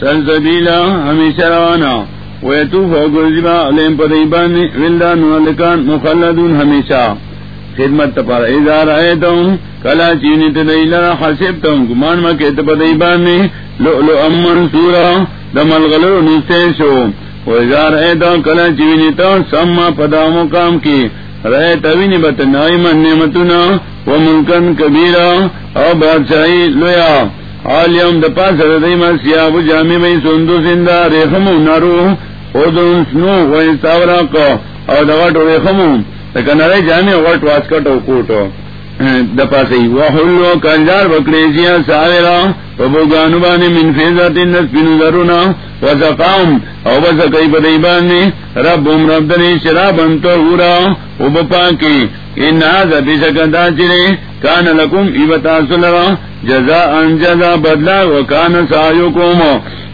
سلسبیلا ہمیشہ روانہ ویتوف گرزبا علیم پدیبان ولدان مخلدون ہمیشہ. خدمت تپارا ادار آئے تم کلا چینی تدیلا حسب تم گمان مکیت پدیبان امن سورا دمل غلو نستے شو وزار کلا چینی تو سما پدا مقام کی. رہے تبھی بت نائمن نعمتنا. و ملکن کبیرا، او بادشاہی لویا۔ عالیم د پاس ردی ما سیاب جامی بی سندو سندا ریخمو نارو خودن سنو و استاورا کو، او دغٹو ریخمو۔ تکنره جامی غٹ واسکٹو کوٹو۔ د پاسې وحلو کنجار بکریزیا ساویرا په بوګانو باندې من فیزاتین نس پینو درونا۔ وزقام او بس کئی بدئی باندې رب هم رب دنی شرابن تو ورا او بپاکی۔ ان هذا بشکدا چره کان لکم ایبتا سلرا جزاء جزاء بدلا وکان سایوکم،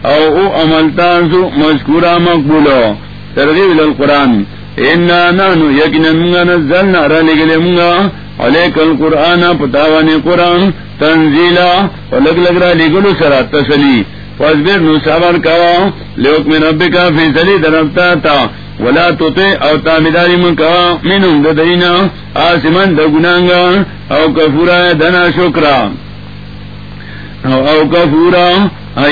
او او عمل تاسو مشکورا مقبولو. ترغیب القرآن انا نانو یقینا منگا نزلنا را لگلے منگا. علیک القرآن پتاوانی قرآن تنزیلا ولگ لگ را لگلو سرا تسلی. فاسبر نو صبر کوا لیوک من رب کا فیصلی درفتا تا، ولا توتے او تابداری من کوا منم ددینا آسمن دا گنانگا او کفورا دنا شکرا. او کفورا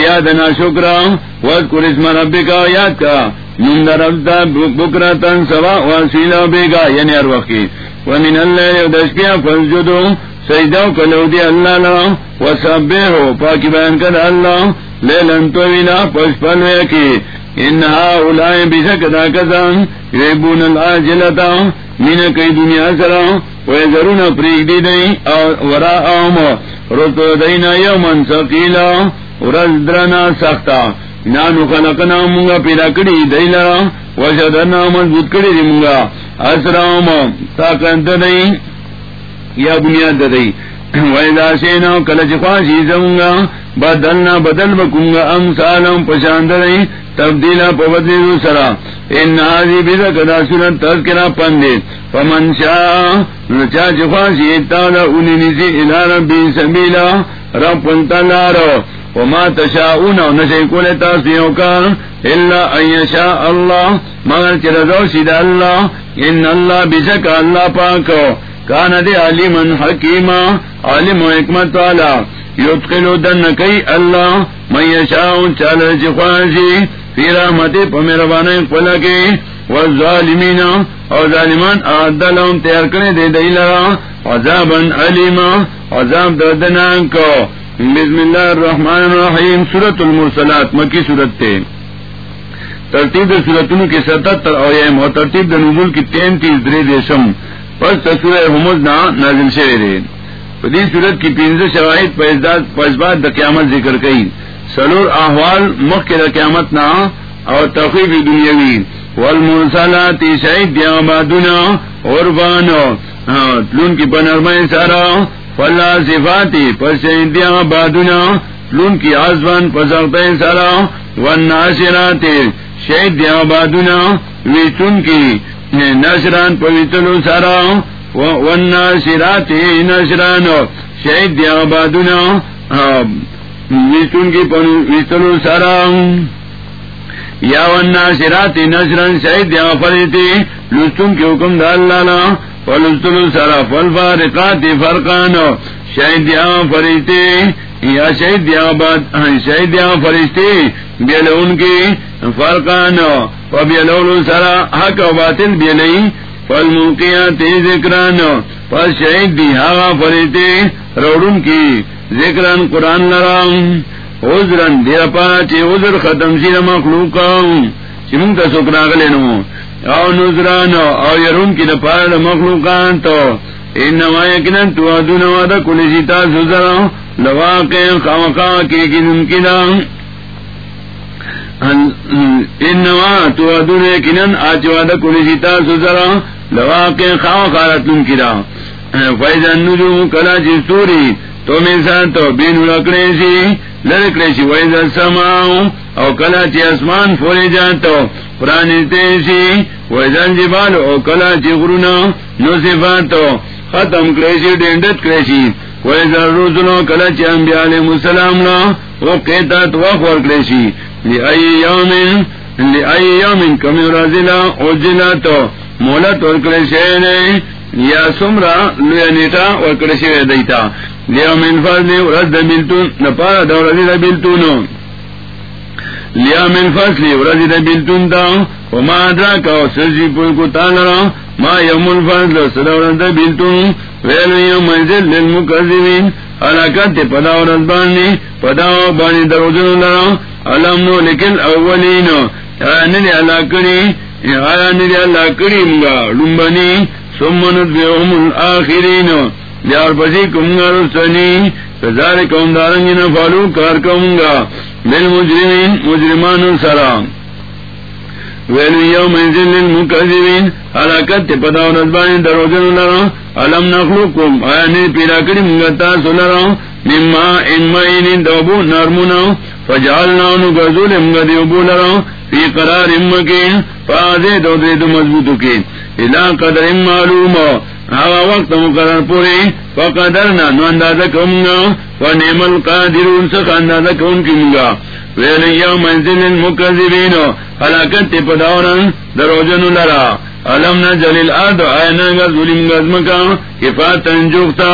یا دنا شکرا وذکر اسم رب کا یاد کا. نم درفتا بکرا تن سوا واسیلا بیگا یعنی ہر وقت ومن اللہ دشکیا فسجدو سجدو کلو دی اللہ لا وسبیحو پاکی بیان کر اللہ لیلن طویلا پشپل ویکی انہا اولائی بشک دا کسان ریبون العاجلتا من کئی دنیا سرا ویزرون پریگ دی دی ورا آم رتو دینا یومن سقیلا ورزدرنا سختا نانو خلقنا مونگا پیدا کری دی لرا وشدرنا مضبوط کری دی مونگا اسرام طاقت دئی یا بنیاد دئی ویدا سینا کلچ خواشی زمگا بدلنا بدل بکونگا ام سالم پشاند دئی تبدیلا پبدلی دوسرا ان آزی بیدک دا سنت تذکرہ پندے۔ فمن شاء نچا چخواشی اتالا انی نسی الى ربی سبیلا۔ رب پنتلارو وما تشاؤون نشی کول تاسیوں کا۔ الا ان یشاء اللہ۔ مگر چرزو سید اللہ۔ ان اللہ بشک اللہ پاکو کان دے علیمن حکیما علم و حکمت والا۔ یدخلو دن کئی اللہ من یشاؤ چال چخواشی فی رحمتی پا میروانے قلقی والظالمین او ظالمان اعدلهم تیار کرنے دے دیلرا عذابا علیما عذاب دردنان کو بسم اللہ الرحمن الرحیم سورت المرسلات مکی سورت تے ترتیب سورتوں کی ستتر اویم اور ترتیب نزول کی تینتیس درے دیشم پس تصور حمد نا نازل شوے پدی سورت کی پینز شواہد پزباد دا قیامت ذکر کئی. سلور احوال مخ کے دا قیامت نا اور تخیف دنیاوی. والمرسلات شہید دیامادنا عربانا ہاں، تلون کی پنرمائی سارا. فلا صفاتی پس شہیدیا بادنا لون کی آزبان پسخت سارا. ون ناشرات شہید دیا بادنا ویچن کی نشران پویتلو سارا. ون ناشرات نشران شہید دیا بادنا کی ویتلو سارا۔ یا ون ناشرات نشران شہید دیا فریتی لستن کی حکم دا اللہ فلسطل سرا فل فارقات فرقان شہید فرشتے یا شہید شہید فرشتے بیل ان کی فرقان بیلول سرا حق و باطل بیلئی فل ملکیات ذکران فل شہید دی ہا فرشتے روڑن کی ذکران قرآن لرام. عذرن دیر پاچے عذر ختم سی مخلوق چمنگ تا سکراغلے نمو او نظران او یرون کی نپار مخلوقان تو. انما یکنن تو ادون وعدا کلی سیتا سوزرا لواقع خامقا کی کی نمکنا انما تو ادون یکنن آچ وعدا کلی سیتا سوزرا لواقع خامقا رت نمکنا فیضا نجوم کلا چی سوری، تو میں ساتھ بین لکڑے سی، لڑکڑے سی ویزا سماؤ او کلا چی اسمان فوری جانتو پرانی تیسی ویزن جبال او کلا چی غرونا نو صفاتو ختم کریشی ڈینڈت کریشی ویزر روزنو کلچ انبیاء علیہ السلام نا وہ قیتت وقت ورکلیشی لی ای یومن، لی ای یومن کمی رازلا اوجلا تو مولت ورکلیشی نے، یا سمرا لیا نیتا ورکلیشی دیتا۔ لیا من فضل ورد بلتون، نپارا دورزی دا بلتونو۔ لیا من فصل ورزی دا بلتون دا وما ادراکا سرزی پلکو تالرا ما یوم الفضل صدورت دا بلتون۔ ویلو یوم منزل للمکذبین، حلاکت پدا ورز بانی، پدا بانی دروجن لرا۔ علم نو لکل اولین آیا ندی اللہ کری آیا ندی اللہ کری مگا لنبنی سمنت بیهم الاخرین دیار پسی کمگا رسنی کذالک ام دارنگی نفالو کار کمگا بالمجرمین مجرمان سرام ویلو یو منزل للمکذبین حلاکت پدا و نزبانی دروجن لرا علم نخلوکم آیا نی پیدا کری منگتا سلرا مما انمائین دوبو نرمونا فجعلنا نگزول منگ دیوبو لرا فی قرار امکین فازے دو دے دو مضبوطو کی الہ قدر ام معلوم آغا وقت مقرر پوری فقدرنا، نو اندازہ کمگا ونعم القادرون سخ اندازہ کون کی منگا ویلی یو منزل المکذبین حلاکت پداورن دروجن لرا۔ علم نجل الارض آئینا ظلم گزمکا کفاتا انجوکتا۔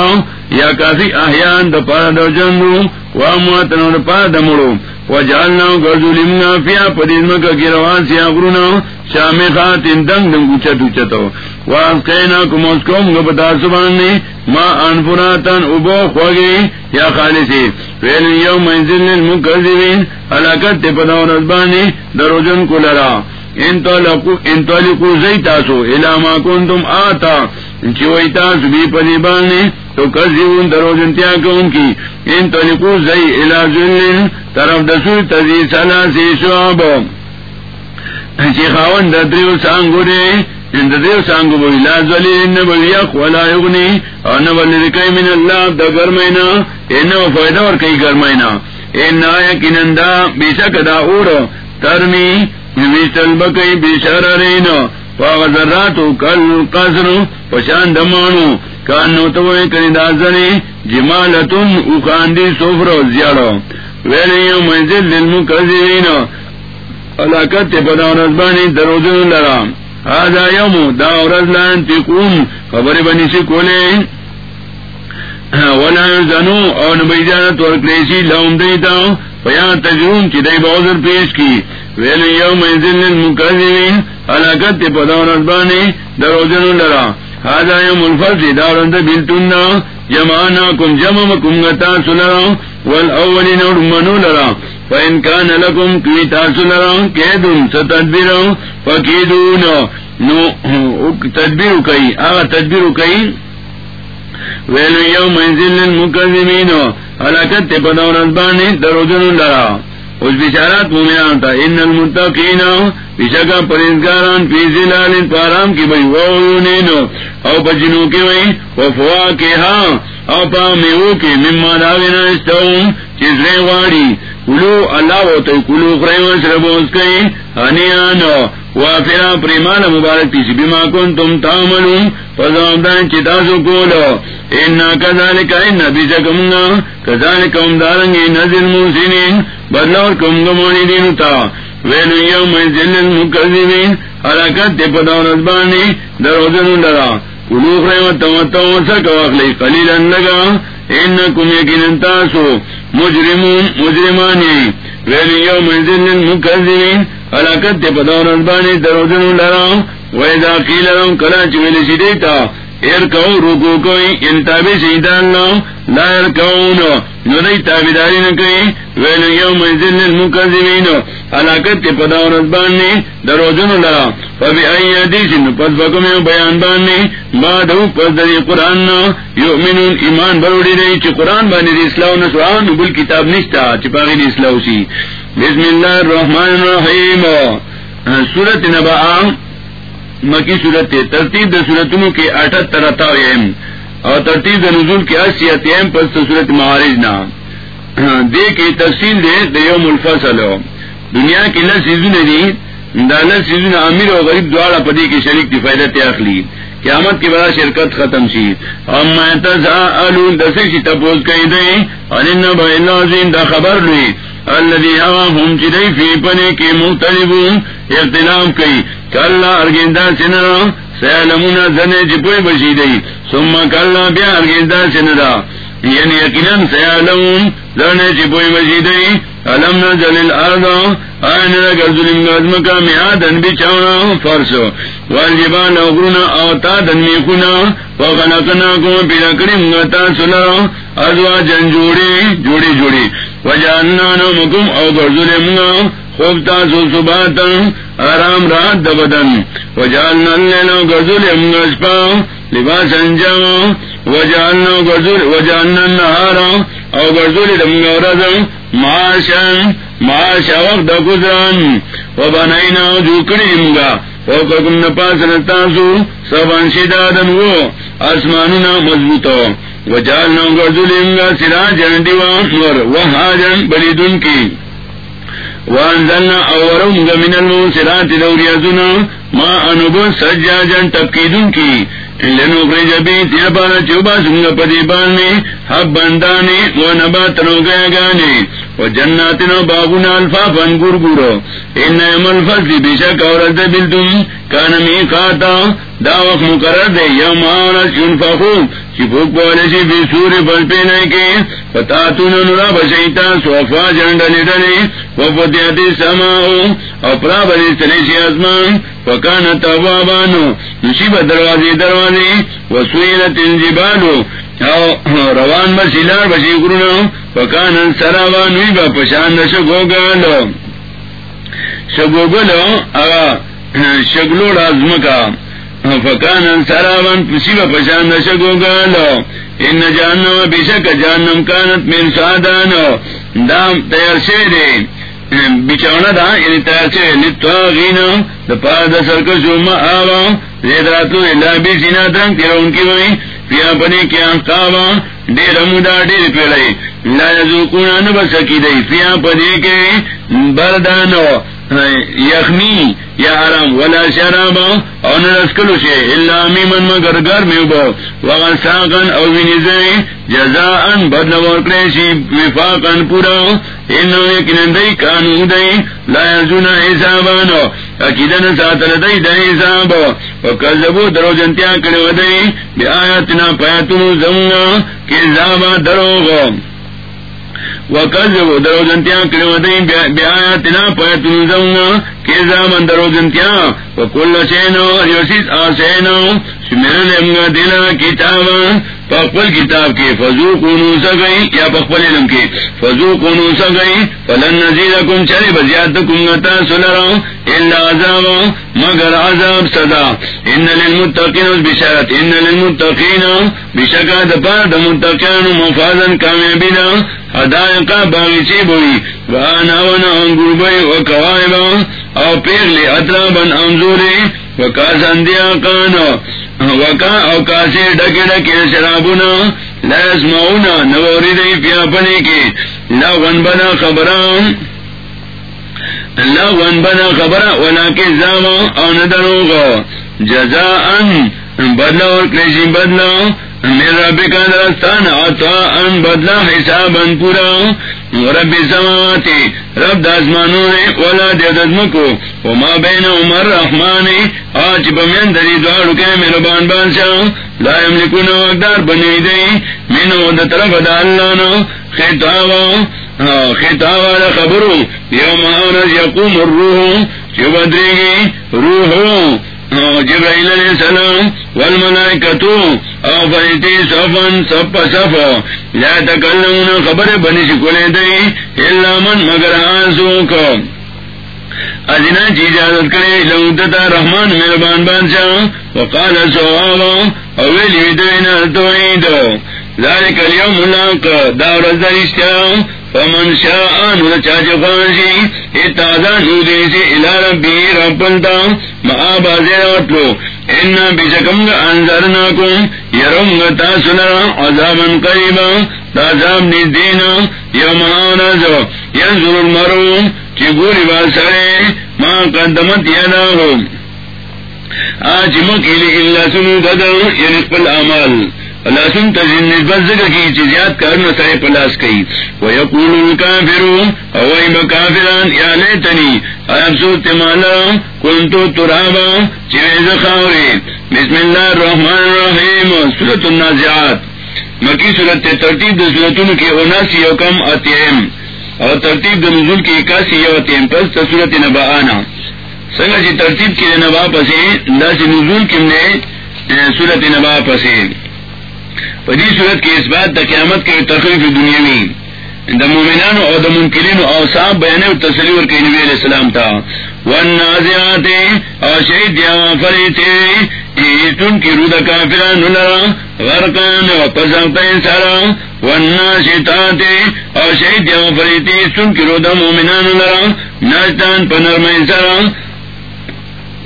یا کافی احیان دا پارا دا دروجن رو وامواتنا دا پارا دا مرو و دمرو وجعلنا غرزلمنا فيها پدیزمکا کی روان سیاغرونا شامخات دنگ دنگ اچت اچتو واسقینا کموسکوم گبتا سباننی ما انفراتن ابو خوگی یا خالصی. فیل یو منزل المکذبین حلاکت تی پداو نزبانی دروجن کلرا. انتوالکو زی تاسو الاما کنتم آتا. چوئی تاسو بی پدیبانی تو کذیون دروجن تیا کون کی. انتوالکو زی الى ذلن، طرف دسو تزی سلاسی شعب چی خاون در دریو سانگو ری اند دیو سانگو بوی. لا زلی ان بوی ولا یغنی. ان بلی رکی من اللہ دا گرمینا. ان و فائدہ ور کئی گرمینا. ان آیا کنندا بیشک دا اور. ترمی یعنی بیشتل بکی بیشار رینا. فاغذراتو کل قصر پشان دمانو کانو توئی کنی دا زلی اخاندی سفر و زیارو ویلیو منزل للمکذبین علاقت پدا رزبانی دروجن لرا. هذا یوم دا رزلان تقوم خبر بنی سی کولے ولا یزنو. او نبیجانت ورکلیسی لهم دیتا. فیان تجرون چی دی پیش کی. ویل یوم منزل للمکذبین علاقت پدا رزبانی دروجن لرا. هذا يوم الفصل دارند بلتنا جمعنا كم جمع كم غتا سلرا. والاولين ورمنو لرا. فإن كان لكم كويتا سلرا كيدن ستدبرا فكيدون نو تدبير كي آغا تدبير كي ويل يوم انزل المكذبين حلقت پدورت باني درودن لرا. اس بشارات مومنان تا ان المتقین بشکا پرزگاران فی زلال پارام کی بھئی وعیونین او پجنو کی بھئی وفوا کے ہاں او پا میو کی مما داوینا استعون چیز رے واری۔ کلو اللہ ہوتا کلو خریم سربوز کئی ہنیانو وافرا پریمان مبارک تیسی بیما کن تم تاملون فضامدان چتاسو کولو۔ اینا کذالک اینا کم گمانی ویلو یوم زل المکذبین حرکت تی بانی دروزنو لرا کلو قلیلا لگا انکم مجرمون مجرمانی ویلو یوم زل المکذبین حلاکت تے پدور ازبانی دروزن لرا ویدا قیل لهم کلا چویل سیدیتا ارکو رکو کوئی یعنی ان تابی سیدان لو لا ارکون ندی تابیداری نکئی ویلو یوم ازل المکذبین حلاکت تے پدور ازبانی دروزن لرا، فبی ای حدیث نو پس بکم یو بیان بانی بعد او پس دری قرآن نو، یؤمنون ایمان بروڑی رئی چی قرآن بانی دی اسلاو نسوان نو، بل کتاب نشتا، چی پاگی دی اسلاو سی بسم اللہ الرحمن الرحیم. سورت نبا آم مکی سورت ترتیب دا کے اٹھتر اور ترتیب نزول کے اسیت پس تو سورت معارج نا۔ دے کے تفصیل دے دیوم الفصل۔ دنیا کی لس سیزن دی، دا لس سیزن امیر و غریب دوارا پدی کے شریک کی فائدہ اخلی۔ قیامت کی بڑا شرکت ختم سی اور میں دسی تپوز کہی دئی اور دا خبر لی اللہ ہم چی فی پنے کی مختلف اختلاف کئی۔ کل ارگندا سنرا سیالمونا زنے چپوئی بشی دئی سما کل بیا ارگندا سنرا یعنی یقیناً سیالمون زنے چپوئی بشی دئی علم نزل الارض آئین لگر ظلم گازم کا میادن بچاونا فرسو۔ والجبال اغرنا اوتادن میکونا وغلقنا کو پیدا کریم گتا سلر ازواجن جوڑی جوڑی جوڑی۔ وجعلنا نومکم او ظلم خوب تاسو سباتا آرام رات دبدن وجعلنا اللیل ظلم گزپا لباس انجام. وجعلنا وجعلنا النهار او گرزولی دمگا ورزم معاشن معاشا وقت گزران. و بنائینا جو کریمگا فوقکم نپاس نتاسو، سبان شدادن و آسمان مضبوط و جال جالنا گرزولینگا سراجن دیوان ور. و حاجن بلی دن کی. وانزلنا اورنگا من الموسرات دوریازونا. ما انبو سجاجن تبکیدن کی. چوبا سنگ پدی بانی ہب بندانی، وہ نبا تنو گیا گانے۔ وہ جنات نو بابنا الفا فن گر گرو ان فصلی بے شک اور بل تم کا نمی کھاتا داوق مقرر دے، یا مہارا چن فخو۔ چپوک بولے سی بھی سور بل پہ نہیں کے۔ پتا تون نورا بسیتا سوفا جنڈ ڈلے۔ وہ پتیاتی سما اپرا بلی چلے آسمان پکان تبا بانو نصیب دروازے دروازے وہ سوئی تین بالو روان بسیلار بسی گرو پکان سرابانوی با پشان شگو گالو. شگو گلو شگلو رازم کا فکان سرابن پسی و پشان شگو گالو. ان جانم بشک جانم کانت من سادانو دام تیار شیرے. بچونا دا یعنی تیار شیرے دا پار دا زید راتو اللہ بی سینا تنگ تیرا ان کی وئی پیا پنے کیا قابا دیر مودا دیر پیڑائی۔ لا یزوکونا نبسکی دی پیا پنے کے بردانو۔ یخمی یا آرام ولا شراب او نرسکلو شے اللہ میمن مگر گر میوبو وغن ساقن او بینیزائی جزاءن بدل ورکریشی وفاقن پورا. انہو یکنن دی کانو دی لا یزونا حسابانو اکیدن ساتل دی دی حسابو وکذبو درو جنتیا کرو دی بی آیاتنا پیاتنو زمنا کذابا دروغو وکذبوا درو جنتیا کرو دی بی آیاتنا درو وکل شینو آسینو دینا کتاب کے فضو کونو سگئی یا پخپل علم کے فضو کونو سگئی فلن نزید کم چلے بزیاد گتا سلرا اللہ عذاب مگر عذاب صدا ان للمتقین اس بشارت ان للمتقین بشکا دپار دا متقین مفازن کامیابینا حدائقا باغیچی بوئی وانا وانا انگور بھائی بوئی وکوائبا، او پیغلی اطرابا انزوری وکاسن دیا کانو وکا اوکاسی ڈکے ڈکے شرابنا لس مونا نوری دئی پیا پنے کے لون بنا خبران اللہ ون بنا خبر ونا کے زاما او ندروگا جزا ان بدلا اور کلیشی بدلا میرا رب کا درستان آتا، ان بدلا حسابا پورا رب سماواتی رب داسمانو نے، ولا دیدزم کو وما بین عمر رحمان آج بمین دری دوارو کے مہربان بانشاہ لا یملکون وقدار بنی دی، منو دا طرف دا اللہ نو۔ خطاوا ہاں، خطاوا دا خبرو۔ یوم آنس یقوم الروح چو بدریگی روحو جبرائیل علیہ السلام والملائکتو او فرشتی صفن صف صف لا تکلمون خبر بنی شکولے دی اللہ من، مگر آنسو کو ادنا چی اجازت کرے لوتا رحمان مہربان بادشاہ. وقال صحابا اویلی دوینا توعید ذالک اليوم لاک دار الزرشتہ فمن شاء نو چاچ فانشی اتازا نو دیسی الى ربی ربنتا ما بازیر اٹلو انا بشکم گا انذرناکم یرم گا تاسنا عذابا قریبا، تازاب نزدینا، یوم آنازو ینظر المرو چی گوری باسرے، ما قدمت یداہو آج مکیلی اللہ سنو ددر یعنی قبل عمال اللہ سن تجن نسبت ذکر کی چیزیات کرنا سائے پلاس کئی. ویقول الکافرو اوائی بکافران یا لیتنی افسوس تمالا کنتو ترابا چویز خاوری بسم اللہ الرحمن الرحیم سورة النازعات. مکی صورت ترتیب دو صورتون کی اوناسی اناسی یوکم اتیم. اور ترتیب دو نزول کی اکاسی یو اتیم پس تصورت نبا آنا. سنگا جی ترتیب کی نبا پسے، لاسی نزول کم نے صورت نبا پسے. پدی صورت کی اس بات دا قیامت کے تخریف دنیا میں دا مومنان او دا منکرین او صاحب بیانے و تسلیور کے نبی علیہ السلام تھا والنازعات، او شہید یا فریتے ایتون کی رود کافران لرا، غرقان و پزاقتین سارا والناشتات او شہید یا فریتے ایتون کی رود مومنان لرا، ناشتان پنرمین سارا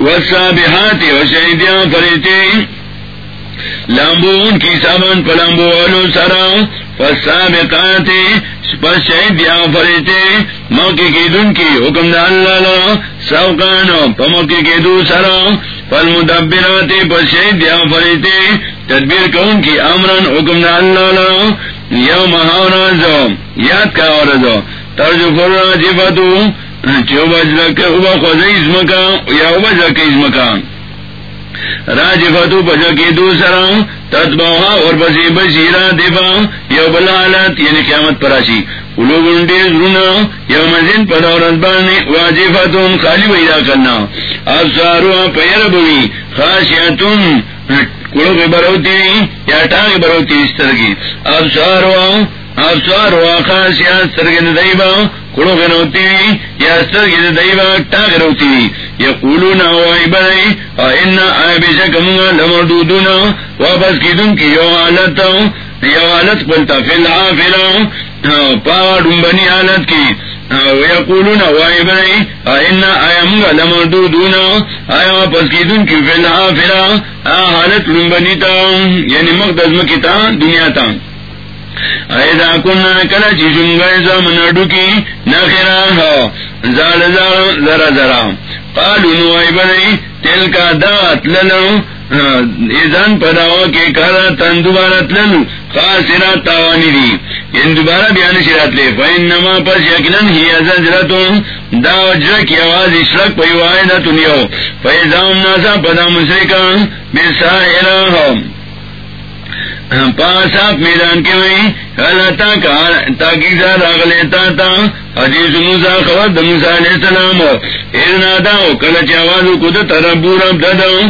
والسابحات او شہید یا فریتے لامبو ان کی سامن پلامبو والو سرا فسا میں پس شہید یا فریتے، موقع کی دن کی حکم دا اللہ سوکان پموقع کے دو سرا پل مدبرات پس شہید یا فریتے، تدبیر کون کی امرن حکم دا اللہ یو مہاورا یاد کا اور ترج فرا جفتو چو بج رکھ ابا خوزی اس مکان، یا ابج رکھ اس مکان۔ راج فتو بجا کی دوسرا تتباہا اور بسی بشیرا دیبا یو بلالت یعنی قیامت پراشی اولو گنڈی زرونا، یو مزین پدورت بانی واجی فتون خالی بیدا کرنا. اب سارو پیر بوی خاشیتون کڑو کے بروتی، یا ٹانگ بروتی اس طرح کی. اب سارو اب سارو خاشیت سرگن دیبا کڑو کے نوتی یا سرگن دیبا ٹانگ روتی یقولون وائی بنائی اور ان بے شک منگا لمردودون واپس کی دن کی یو حالت یو حالت قلتا فی الحافرہ پاڑن بنی حالت کی۔ ویقولون وائی بنائی ان لمردودون آئے واپس کی دن کی فی الحافرہ حالت لنبنی تا یعنی مقدس مکتا دنیا تا۔ ایدا کننا کلا چی شنگای زمن اڈو کی نخیرا ہو، زال زال ذرا ذرا قالو نوائی بنائی تل کا دات للو ایزان پداوا کے کارا تن دوبارہ تللو خاسرا تاوانی دی. ان دوبارہ بیان شرات لے. فین نما پس یکنن ہی ازجرتون دا وجرہ کی آواز اشرک پی واحدہ تنیو. فیزام ناسا پدا مسرکان بسائرہ ہم. پاس آپ میدان کے وہیں حالتا تاکہ سا راغ لیتا تھا حدیث موسا خبر دموسا علیہ السلام۔ ارنا داؤ کلچ آواز کو ربو رب دداؤ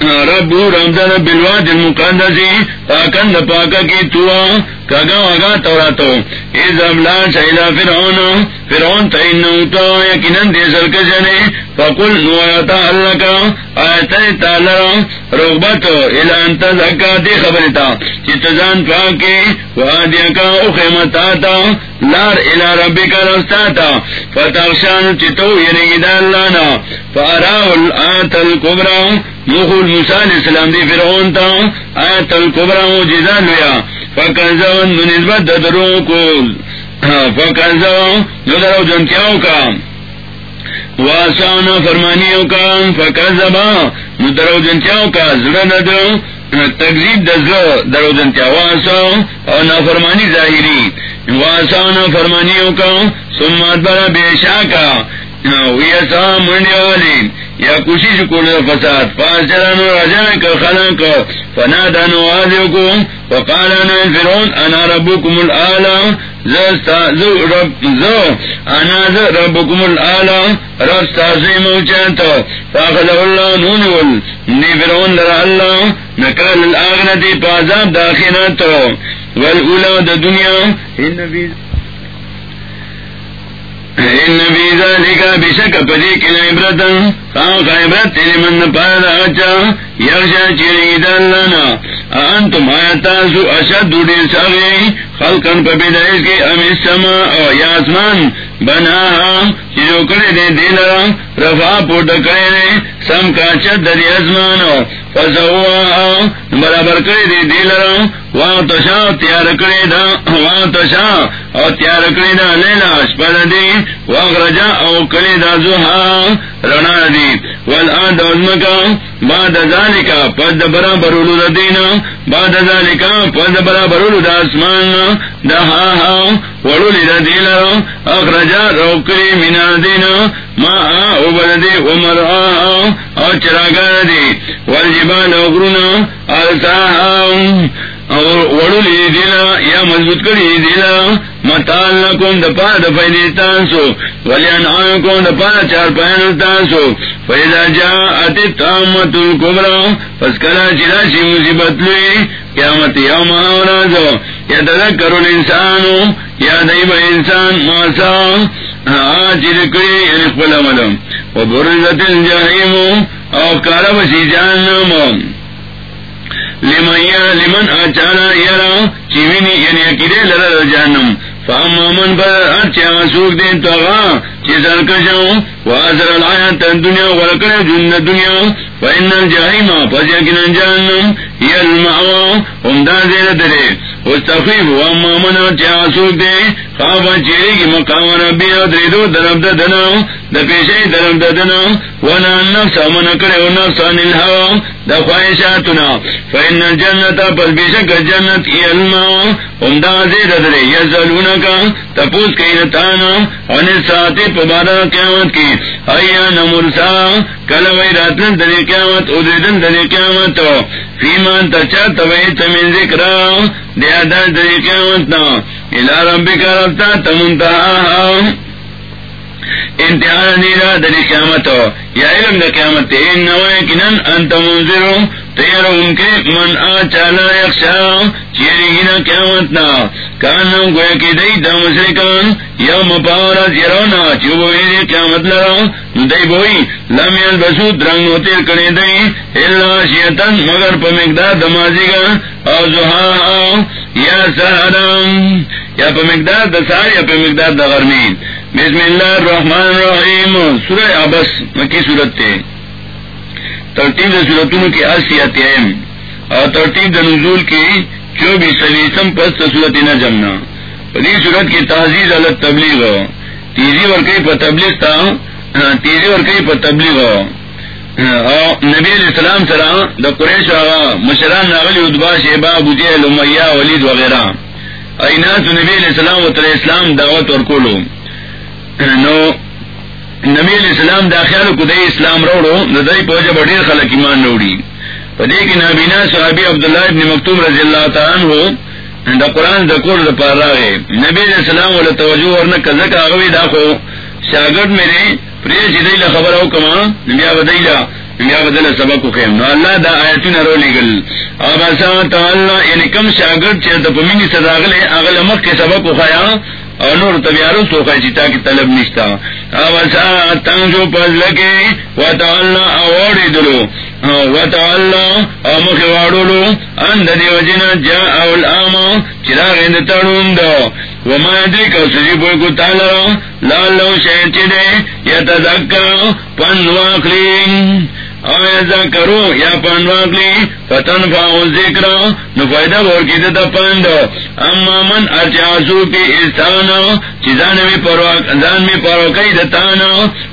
ربو رب دد بلوا دل مقدسی پاکن پاکا کی توا کگا وگا تورا تو ایز ابلا شہلا فرعون فرعون تین نوتا یقیناً دے سرکشنے فقل نوایتا اللہ کا آیتا تالا رغبت الان تزکا دی خبرتا چتزان پاکی وادیا کا اخیمتا تا لار الى ربی کا رستا تا۔ فتخشان چتو یرگی دا اللہ نا۔ فاراو الآت الکبرا۔ مخول موسیٰ علیہ السلام دی فرعون تا آیت الکبرا مجزا لیا. فکنزون نسبت درو کو فکنزون ندرو جنتیاو کا. واسانا فرمانیوں کا. فکنزبا ندرو جنتیاو کا. زرن درو تقزیب دزلو درو جنتیا واسا اور نافرمانی ظاہری. واسا نافرمانیوں کا. سمات برا بے شا کا. منڈی والی یا کوشش کو فساد. پاس چلانو راجا کا خلا کو فنا دانو آدھو کو وقالانا فرون انا ربکم الآلا زو رب زو. انا زو ربکم الآلا رب ستاسی موچانتا فاخذ اللہ نونول نی فرون لرا اللہ. نکال الاغنتی پازاب داخناتو والاولا دا دنیا. ان بیز ان بیزا لکا بشک پدی عبرت من پادا اچا یخشا چیرگی دالانا انتم آیتاسو اشد دوڑی خلقن پا بیدائش کی امی سما او بنا چیزو کرے دے دیلرا رفا پوٹا کرے دے سم کا چد دی برابر کرے دے دیلرا وان تشا تیار کرے دا، وان تشا او تیار کری دا لیلا شپد دی واغرجا او کلی دا زوها رنا دی والآن دا ازمکا، بعد ذالکا پس دا برا دا دینا، بعد ذالکا پس دا برا برولو دا اسمان دا ہا ہا وڑولی دا دیلا اخرجا رو کلی منا دینا، ما او بلدی ومرآ او چراگا دی والجبال اغرنا آلتاها وڑولی دینا یا مضبوط کری دینا متال لکم دپا دپای دفائی دیتانسو ولی انعامکم دپا چار پینتانسو فیضا جا اتی تامت الکبرا پس کلا چرا چی مصیبت لوی قیامت یوم آورازو یا تذکر الانسانو یا دیب انسان ماسا۔ آجر کری یعنی خبل عملم و برزت الجحیمو او کاربسی جانمو لمن لمن اچانا یرا چیوینی یعنی اکیدے لرا جانم فاما من پر اچھا سوک دے تو غا چی سرکشاو وازر العیات الدنیا ورکر جن دنیا. فإن الجحیم پس یکن جانم یا المعوا هم دا زیر درے. استخیف واما من اچھا سوک دے خوابا چیری کی مقام ربی درب ددنا دا پیشی درب ددنا ونا کرے و نفس عن دا خواہشاتنا. فإن پس بیشک جنت یا کا تپوس کئی نتانا ان ساتی پبارا قیامت کی. ایا نمرسا کلوئی راتن دلی قیامت، ادریدن دلی قیامت فیمان تچا توئی تمین ذکرا دیا در دلی قیامت نا. الى ربك کا ربتا تمنتہا انتہا نیرا دلی قیامت یا علم دا قیامت ان نوائی کنن انت منذرو تیر ان کے من آ چالا یکشا چیری گنا قیامت نا. کانم گویا کی دی دا مسرکان یا مپاورا زیرونا. چوبو ایدی قیامت لرا. دی بوئی، لم یلبسو درنگ و تیر کرے دی. اللہ شیطن مگر پا مقدار دمازی گا او زہا یا سہرام یا پا مقدار دسار یا پا مقدار دا غرمین. بسم اللہ الرحمن الرحیم. سورہ عبس مکی سورت تے. ترتیب صورتوں کی اصیت اور ترتیب نزول کی چوبیس سویسم پس صورت نہ جمنا پری صورت کی تعزیز الگ تبلیغ. ہو تیزی اور کئی پر تبلیغ تھا ہاں، تیزی اور کئی پر تبلیغ. ہو نبی علیہ السلام سرا دا قریش آغا مشران ناغلی ادبا شیبا بجیل امیہ، ولید وغیرہ. اینات نبی علیہ السلام و اسلام دعوت اور کولو. نو نبی علیہ السلام داخل کو دے اسلام روڑو ندائی پوجا بڑیر خلق ایمان روڑی۔ پدے کی نابینا صحابی عبداللہ ابن مکتوم رضی اللہ تعالیٰ عنہ دا قرآن دا کور دا پار راگے نبی علیہ السلام والا توجہ ورنہ کذک آغوی داخو شاگرد میرے پریش جی دی خبر ہو کما نبیا بدیلا نبیا بدل سبق کو خیم۔ نو اللہ دا آیتون رو لگل اب ایسا تعالی یعنی کم شاگرد چیر دا پمینی صداغلے اغل امک کے سبق کو خیا اور نور تبیارو سو کی جی، طلب نشتا۔ جو پز لگے و تعالی اوڑی دلو۔ اند جا اول آما، چراغ اند تڑوند وما ادری کو سجی بوئی کو تالا لال لو دے یا تذکر پن واقلین آیا کرو، یا پانواگلی فتن فاؤ ذکر، نو فائدہ بور کی دتا پند اما من ارچاسو کی استان چیزان میں پروان میں پرو کئی دتان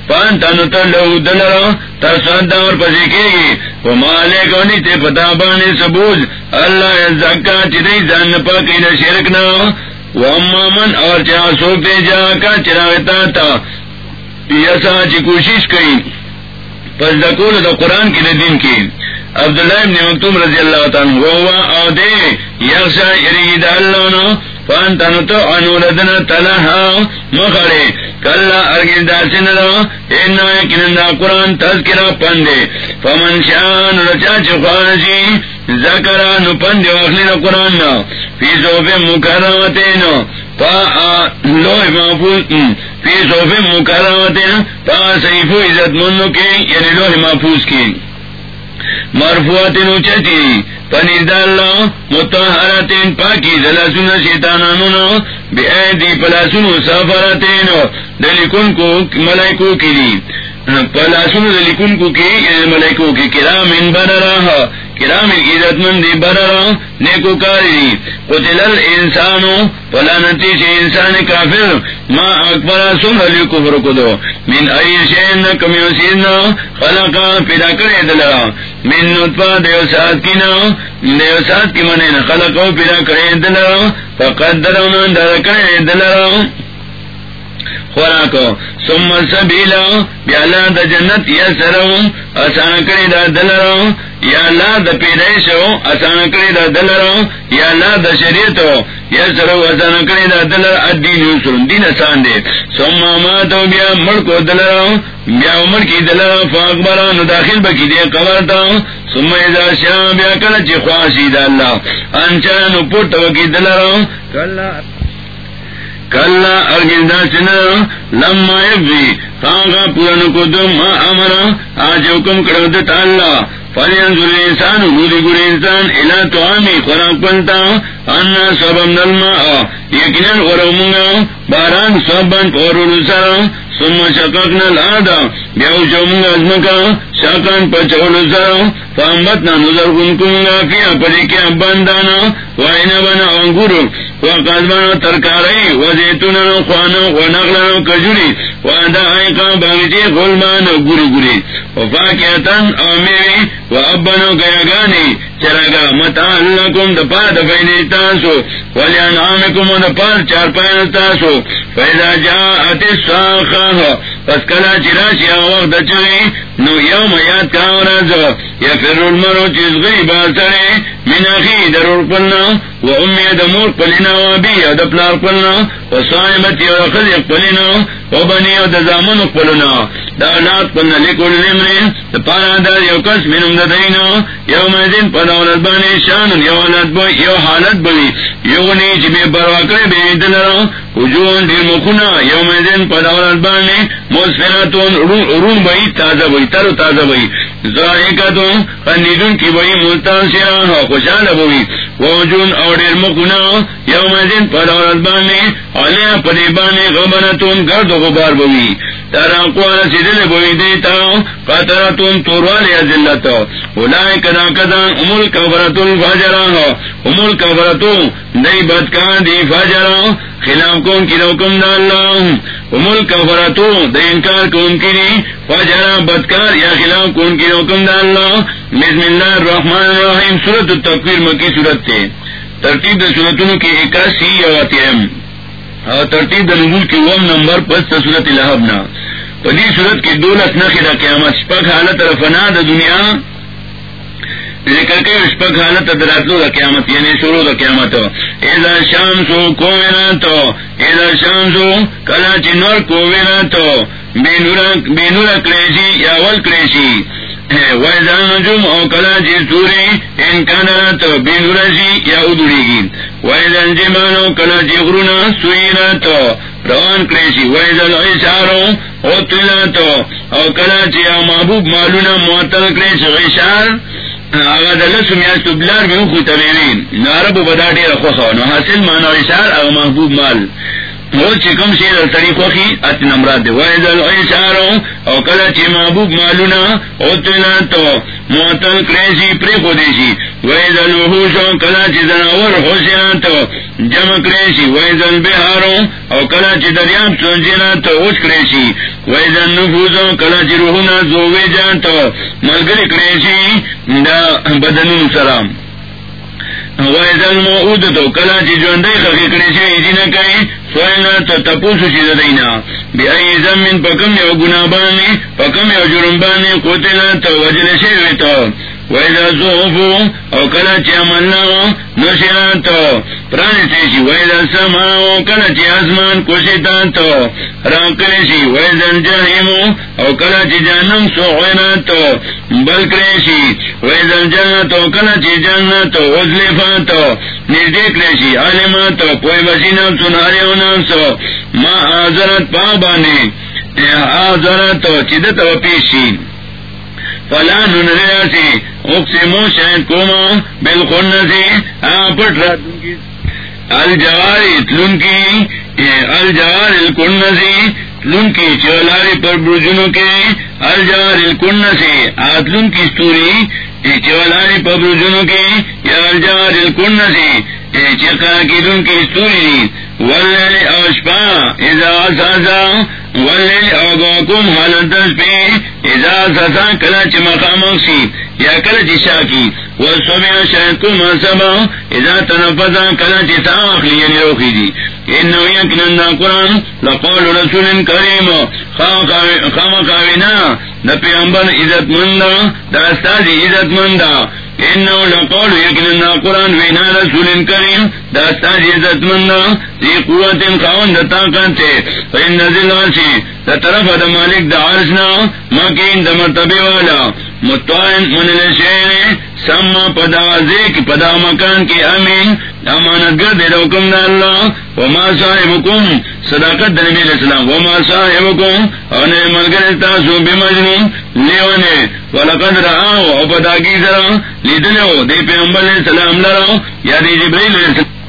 پان تن تلو دلر تصدا اور پسی کی گی. وہ مالے کو نہیں تے پتا بانے سبوز، اللہ زکا چیزیں جان پا کی نہ شرک وہ اما من اور چاسو پہ جا کا چراغتا تھا یسا چی کوشش کئی. پس دا کول دا قرآن کی دین کی. عبداللہ ابن مکتوم رضی اللہ تعالیٰ وہوا او دے یغشا یریگی دا اللہ نو فانتانو تو انو لدنا تلہا مخڑے کلا ارگی دا سنرا اینا یکنن دا قرآن تذکرہ پندے. فمن شان رچا چخوانشی ذکرہ پندے واخلی دا قرآن نا. فی صوف مکرمتین پا لوح محفوظ فی صوف مکرمتین پا سیفو عزت منو کے یعنی لوح محفوظ کی مرفوات اچتی پنیر داللہ متحراتین پاکی دلاسون شیطانانون بی ایدی پلاسون دلی دلکن کو ملائکو کی دی. پلاسون دلکن کو کی یعنی ملائکو کی کرام ان رہا کرام عزت مندی برا، نیکو کاری قتل الانسانو پلانتی چه انسان کافر، ما اکبر سن علی کفر کدو. من ای شین کمیو سیدنا خلقا پیدا کرے دلرا من نطفا دیو سات کی نا، دیو سات کی منین خلقا پیدا کرے دلرا فقدر من در کرے دلرا خوراک سم سبیلا بیا اللہ دا جنت یا سرو آسان کری دا دلرو یا اللہ دا پیدائشو آسان کری دا دلرو یا اللہ دا شریعتو یا سرو آسان کری دا دلر الدین یسر دین آسان دے۔ سم ماتو بیا ملکو دلرو بیا عمر کی دلرو فاقبران داخل بکی دے قبر تا ایزا شام بیا کلچ خواشی دا اللہ۔ انچانو پورتو کی دلرو کلا کل ارگندا چنا لما یبی کاغا پورن کو دم ما امرا آج حکم کرو دتا اللہ۔ فلینظر الانسان گوری گوری انسان الى طعامی خوراک پنتا انا سبم نلما یقینا ورمونگا باران سبن پورو سر ثم شققنا الارض بیاو شومنگا ازمکا شاکان پچولو سر فامبتنا نظر کنکنگا فیا پریکیا بندانا وائنا بنا انگورو وقازبانا ترکاری وزیتونا خوانا ونغلنا کجوری وادا آئیقا باغیچی غلبانا گوری گوری وفاکیتن آمیوی و ابنو چرگا متا لکم دا پا دا تاسو ولی انعامکم دا پا چار پاین تاسو فیدا جا اتی ساخا پس کلا چراشی آوق دا چگی نو یوم یاد کاورز یا فر المرو چیز غی باسره من اخی درور پلنا و امی دا مور پلنا و بی دا پلار پلنا و صائمتی و خلق پلنا و بنی و دا زامن پلنا دا پلنا لکل نمری دا پارا دا یو کس منم دا دینا یوم ازین پدا اولاد بانی شانن یو اولاد بوی یو حالت بوی یو نی چی بے برواکر بے دلرا وجوهن دیر مخونا، یوم ازین پدا اولاد بانی مصفراتون رون بئی تازہ بھائی تر تازہ بھائی ذائقہ تو خندیدون کی بھائی ملتان سیران خوشحال بئی وجون اور ڈیر مکنا یوم دن ازین پدا اولاد بانی پری بانے بانی تم گرد و غبار بھائی ترا قوانا سیدل بئی دیتا قطرتون توروالی ازلتا اولائی کدا کدا امول کبرتون فاجران امول کبرتون دی بدکان دی فاجران. خلاف کون کی حکم ڈاللہ امول کفرتو د انکار کون کی فاجرا بدکار یا خلاف کون کی حکم ڈاللہ بسم اللہ. الرحمن الرحیم. سورت التکویر مکی سورت تھے ترتیب صورتوں کی اکاسی یواتیم اور ترتیب نبول کی وم نمبر پس صورت الحبنا پدی صورت کی دولت نخی دا قیامت. شپک حالت رفنا دا دنیا، ذکر کے اشپک حالت دراتلو دا قیامت یعنی شروع دا قیامت. ایزا شام سو کووینا تو، ایزا شام سو کلا چنور کووینا تو. بینورا کریشی یا ول کریشی. ویزا او کلا چی سوری انکانا تو بینورا شی یا ادوری گی ویزا جمان او کلا چی غرونا سوینا تو روان کریشی ویزا العشارو او تلا تو او کلا چی محبوب مالونا معتل کریش غشار آغا دلسو میاستو بلار میں خو تبیوین نو بدا دیر خوخو نو حاصل مانا اشار او محبوب مال وہ چکم شیر التری خوخی ات نمراد دے وائد او کلا چی محبوب مالونا، او تو معتل کریشی پری کو خودیشی وائد الوحوشو کلا چی زناور خوشینا تو جمع کریشی وائد البحارو او کلا چی دریاب سنجینا تو اوش کریشی وائد النفوزو کلا چی روحونا زووی جان تو ملگری کریشی دا بدنون سلام. ویزن موعود تو کلا چی جوندی خلقی کئی تپوسو چی دینا بی ای زمین پکم یو گنابانی پکم یو ویزا زوفو او کلا چی عملنا نشیران تو پرانی سماو کلا چی تو راکریشی جہیمو او کلا چی جانم تو بلکریشی ویزن کلا چی جنت وزلفان تو نردیک نام سو ما آزرت پابانی آزرت چیدت پیشی فلا ننریاسی اقسمو شاید کوما بالخون نسی پٹ رات الجوار تلن کی الجوار الکن نسی تلن کی چولاری پر برجنوں کے الجار الکن سے۔ آتلن کی استوری چولاری پبر جنوں کے۔ یا الجار الکن سے۔ چکا کی دن کی استوری ول اوشپا ایزا سازا ول اوگوکم حالت پہ۔ ایزا سزا کلا چمکا موسی یا کل جشا کی۔ وہ سمیا شاید کو مسبا ایزا تنفذا، کلا چسا اخلی یعنی روکی دی۔ انہو یکنندا قرآن لقول رسول کریم۔ خام کاوینا دا پیغمبر عزت مندا دا استازی عزت مندا انہو لقول یکنندا قرآن وینا رسول کریم دا استازی عزت مندا دی قوت خاون دا طاقت تے فإن نزل غسی دا طرف دا مالک دا عرشنا مکین دا مرتبه والا۔ متوائن من لشیر سما پدا ذیک پدا مکان کی امین۔ امانت گر دے حکم دا اللہ. وما صاحبکم. صداقت دا نبی علیہ السلام. وما صاحبکم. اور نے ملگر استاسو بمجنون لیوانے ولقد رہا او پدا کی ذرا. لیدنے ہو دے پیغمبر علیہ السلام لرا. یا دی جبریل علیہ السلام.